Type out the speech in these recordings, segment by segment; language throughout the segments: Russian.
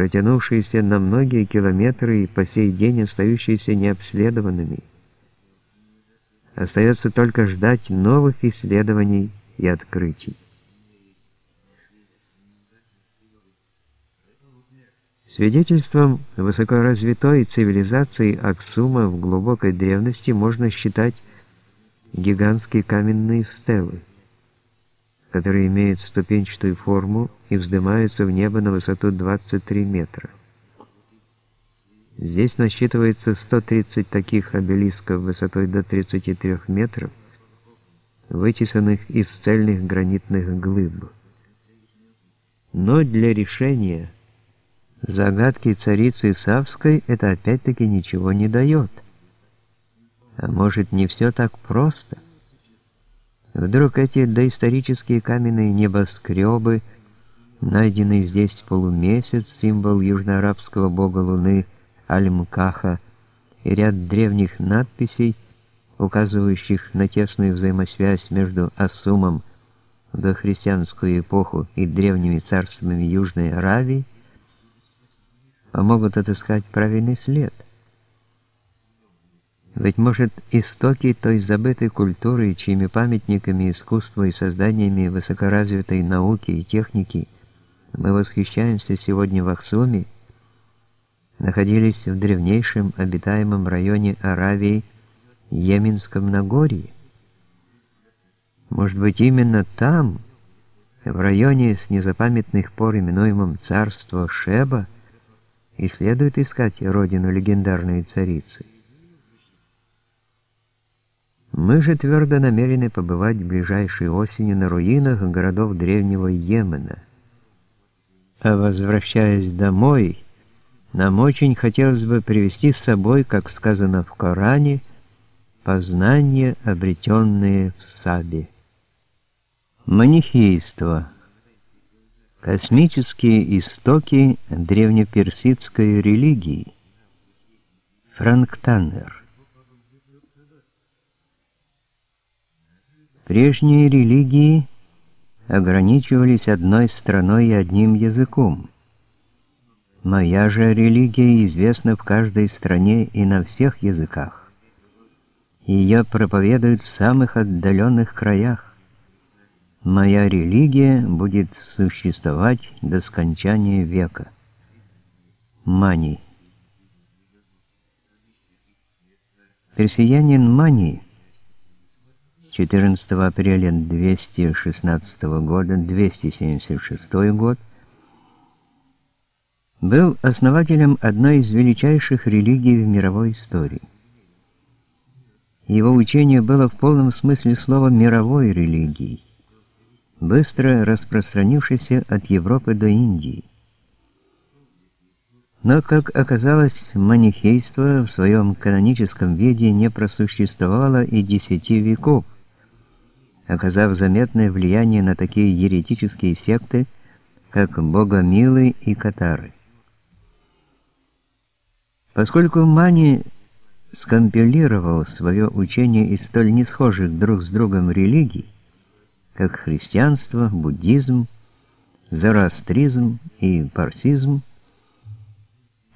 протянувшиеся на многие километры и по сей день остающиеся необследованными. Остается только ждать новых исследований и открытий. Свидетельством высокоразвитой цивилизации Аксума в глубокой древности можно считать гигантские каменные стелы, которые имеют ступенчатую форму и вздымаются в небо на высоту 23 метра. Здесь насчитывается 130 таких обелисков высотой до 33 метров, вытесанных из цельных гранитных глыб. Но для решения загадки царицы Савской это опять-таки ничего не дает. А может, не все так просто? Вдруг эти доисторические каменные небоскребы, найденный здесь полумесяц, символ южноарабского бога Луны Аль-Мкаха, и ряд древних надписей, указывающих на тесную взаимосвязь между Ассумом в дохристианскую эпоху и древними царствами Южной Аравии, помогут отыскать правильный след – быть может, истоки той забытой культуры, чьими памятниками искусства и созданиями высокоразвитой науки и техники мы восхищаемся сегодня в Аксуме, находились в древнейшем обитаемом районе Аравии Йеменском Нагорье. Может быть, именно там, в районе с незапамятных пор именуемым царство Шеба, и следует искать родину легендарной царицы. Мы же твердо намерены побывать ближайшей осенью на руинах городов древнего Йемена. А возвращаясь домой, нам очень хотелось бы привести с собой, как сказано в Коране, познания, обретенные в Сабе. Манихейство. Космические истоки древнеперсидской религии. Франк Таннер. Прежние религии ограничивались одной страной и одним языком. Моя же религия известна в каждой стране и на всех языках. Ее проповедуют в самых отдаленных краях. Моя религия будет существовать до скончания века. Мани. Персиянин Мани – 14 апреля 216 года, 276 год, был основателем одной из величайших религий в мировой истории. Его учение было в полном смысле слова мировой религией, быстро распространившейся от Европы до Индии. Но, как оказалось, манихейство в своем каноническом виде не просуществовало и десяти веков, оказав заметное влияние на такие еретические секты, как Богомилы и Катары. Поскольку Мани скомпилировал свое учение из столь несхожих друг с другом религий, как христианство, буддизм, зороастризм и парсизм,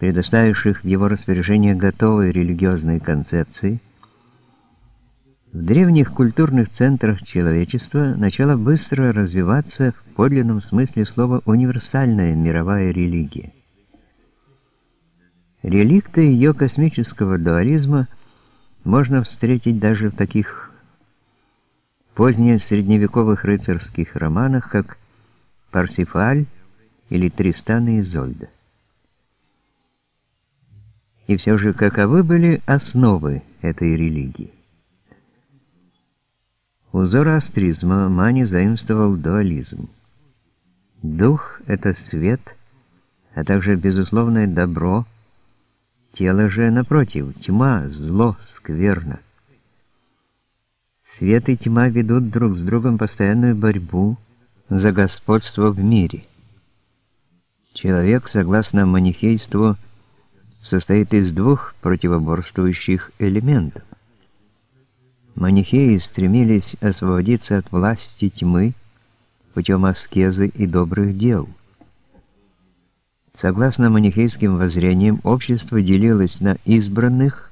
предоставивших в его распоряжение готовые религиозные концепции, в древних культурных центрах человечества начала быстро развиваться в подлинном смысле слова универсальная мировая религия. Реликты ее космического дуализма можно встретить даже в таких поздних средневековых рыцарских романах, как «Парсифаль» или «Тристан и Изольда». И все же каковы были основы этой религии? У зороастризма Мани заимствовал дуализм. Дух — это свет, а также безусловное добро, тело же, напротив, тьма, зло, скверно. Свет и тьма ведут друг с другом постоянную борьбу за господство в мире. Человек, согласно манихейству, состоит из двух противоборствующих элементов. Манихеи стремились освободиться от власти тьмы путем аскезы и добрых дел. Согласно манихейским воззрениям, общество делилось на избранных